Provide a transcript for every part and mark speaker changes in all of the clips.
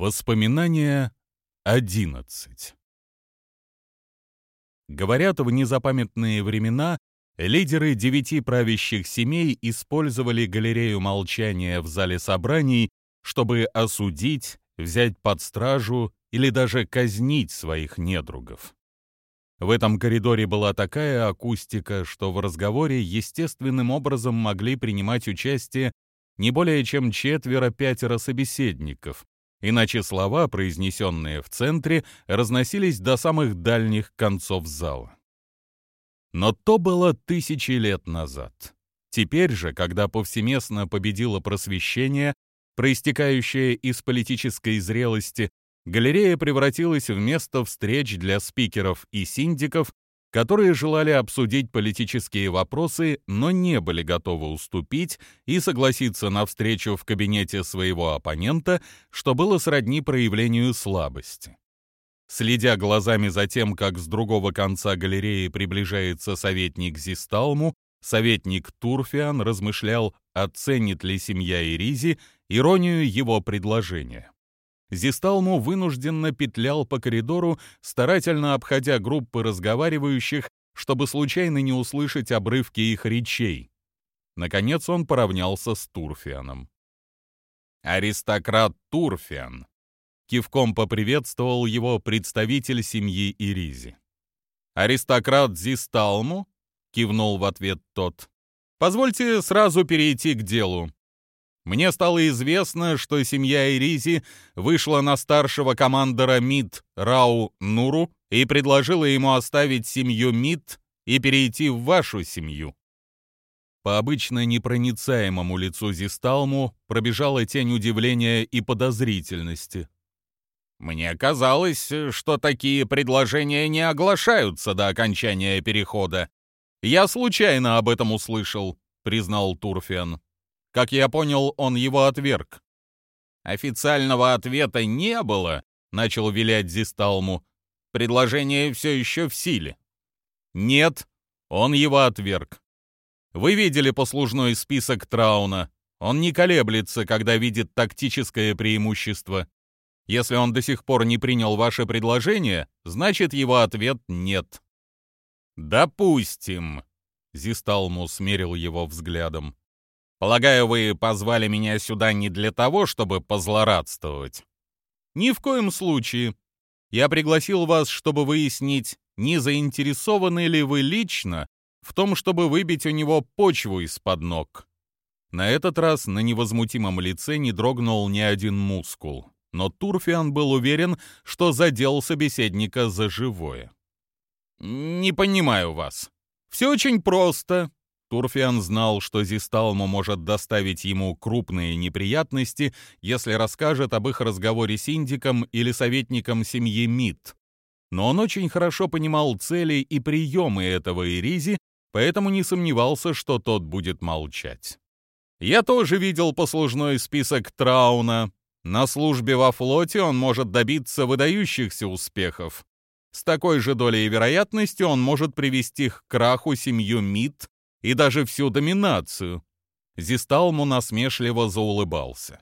Speaker 1: Воспоминания 11 Говорят, в незапамятные времена лидеры девяти правящих семей использовали галерею молчания в зале собраний, чтобы осудить, взять под стражу или даже казнить своих недругов. В этом коридоре была такая акустика, что в разговоре естественным образом могли принимать участие не более чем четверо-пятеро собеседников, иначе слова, произнесенные в центре, разносились до самых дальних концов зала. Но то было тысячи лет назад. Теперь же, когда повсеместно победило просвещение, проистекающее из политической зрелости, галерея превратилась в место встреч для спикеров и синдиков, которые желали обсудить политические вопросы, но не были готовы уступить и согласиться на встречу в кабинете своего оппонента, что было сродни проявлению слабости. Следя глазами за тем, как с другого конца галереи приближается советник Зисталму, советник Турфиан размышлял, оценит ли семья Иризи иронию его предложения. Зисталму вынужденно петлял по коридору, старательно обходя группы разговаривающих, чтобы случайно не услышать обрывки их речей. Наконец он поравнялся с Турфианом. «Аристократ Турфиан», — кивком поприветствовал его представитель семьи Иризи. «Аристократ Зисталму?» — кивнул в ответ тот. «Позвольте сразу перейти к делу. Мне стало известно, что семья Иризи вышла на старшего командора МИД Рау Нуру и предложила ему оставить семью МИД и перейти в вашу семью. По обычно непроницаемому лицу Зисталму пробежала тень удивления и подозрительности. «Мне казалось, что такие предложения не оглашаются до окончания перехода. Я случайно об этом услышал», — признал Турфиан. Как я понял, он его отверг. Официального ответа не было, начал вилять Зисталму. Предложение все еще в силе. Нет, он его отверг. Вы видели послужной список Трауна. Он не колеблется, когда видит тактическое преимущество. Если он до сих пор не принял ваше предложение, значит его ответ нет. Допустим. Зисталму смерил его взглядом. Полагаю, вы позвали меня сюда не для того, чтобы позлорадствовать. Ни в коем случае. Я пригласил вас, чтобы выяснить, не заинтересованы ли вы лично в том, чтобы выбить у него почву из-под ног. На этот раз на невозмутимом лице не дрогнул ни один мускул, но Турфиан был уверен, что задел собеседника за живое. «Не понимаю вас. Все очень просто. Турфиан знал, что Зисталму может доставить ему крупные неприятности, если расскажет об их разговоре с Индиком или советником семьи Мид. Но он очень хорошо понимал цели и приемы этого Иризи, поэтому не сомневался, что тот будет молчать. «Я тоже видел послужной список Трауна. На службе во флоте он может добиться выдающихся успехов. С такой же долей вероятности он может привести к краху семью Мид и даже всю доминацию. Зисталму насмешливо заулыбался.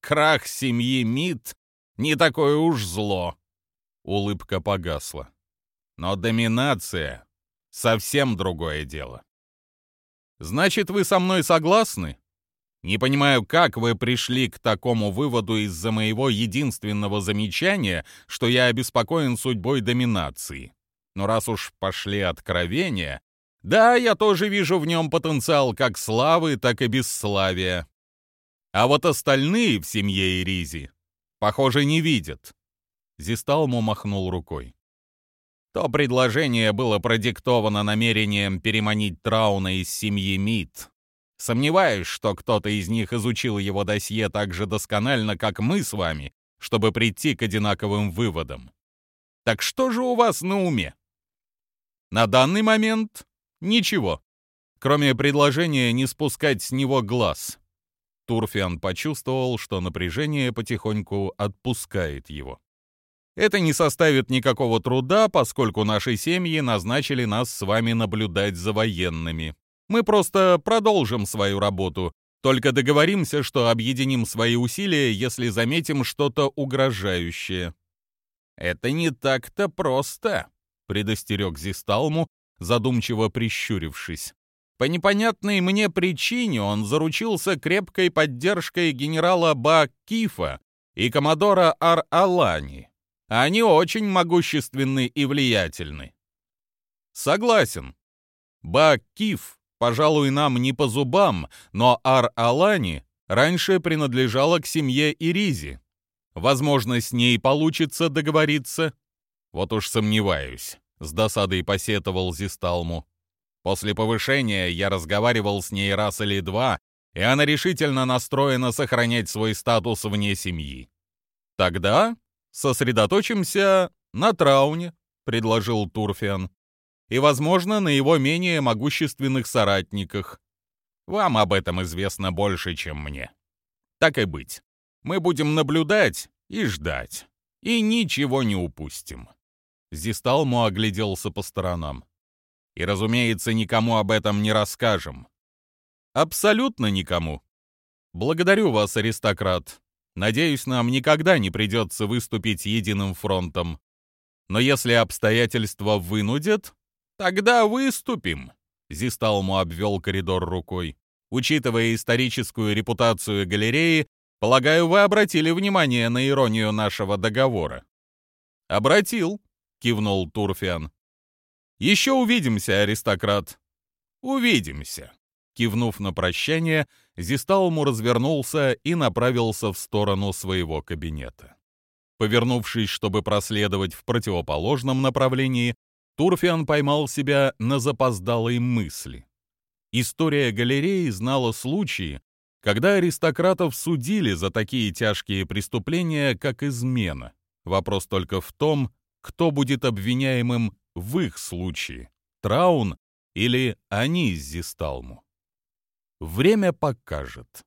Speaker 1: «Крах семьи Мид не такое уж зло!» Улыбка погасла. «Но доминация — совсем другое дело». «Значит, вы со мной согласны?» Не понимаю, как вы пришли к такому выводу из-за моего единственного замечания, что я обеспокоен судьбой доминации. Но раз уж пошли откровения, да, я тоже вижу в нем потенциал как славы, так и бесславия. А вот остальные в семье Иризи, похоже, не видят. Зисталму махнул рукой. То предложение было продиктовано намерением переманить Трауна из семьи Мид. Сомневаюсь, что кто-то из них изучил его досье так же досконально, как мы с вами, чтобы прийти к одинаковым выводам. Так что же у вас на уме? На данный момент Ничего, кроме предложения не спускать с него глаз. Турфиан почувствовал, что напряжение потихоньку отпускает его. Это не составит никакого труда, поскольку наши семьи назначили нас с вами наблюдать за военными. Мы просто продолжим свою работу, Только договоримся, что объединим свои усилия, если заметим что-то угрожающее». «Это не так-то просто», — предостерег Зисталму, задумчиво прищурившись. По непонятной мне причине он заручился крепкой поддержкой генерала Ба-Кифа и коммодора Ар-Алани. Они очень могущественны и влиятельны. Согласен. Ба-Киф, пожалуй, нам не по зубам, но Ар-Алани раньше принадлежала к семье Иризи. Возможно, с ней получится договориться. Вот уж сомневаюсь, с досадой посетовал Зисталму. После повышения я разговаривал с ней раз или два, и она решительно настроена сохранять свой статус вне семьи. Тогда сосредоточимся на Трауне, предложил Турфиан, и, возможно, на его менее могущественных соратниках. Вам об этом известно больше, чем мне. Так и быть. Мы будем наблюдать и ждать, и ничего не упустим. Зисталму огляделся по сторонам. И, разумеется, никому об этом не расскажем. Абсолютно никому. Благодарю вас, аристократ. Надеюсь, нам никогда не придется выступить единым фронтом. Но если обстоятельства вынудят, тогда выступим. Зисталму обвел коридор рукой. Учитывая историческую репутацию галереи, полагаю, вы обратили внимание на иронию нашего договора. Обратил, кивнул Турфиан. Еще увидимся, аристократ. Увидимся. Кивнув на прощание, Зистауму развернулся и направился в сторону своего кабинета. Повернувшись, чтобы проследовать в противоположном направлении, Турфиан поймал себя на запоздалой мысли. История галереи знала случаи, когда аристократов судили за такие тяжкие преступления, как измена. Вопрос только в том, кто будет обвиняемым в их случае — Траун или они с Зисталму. Время покажет.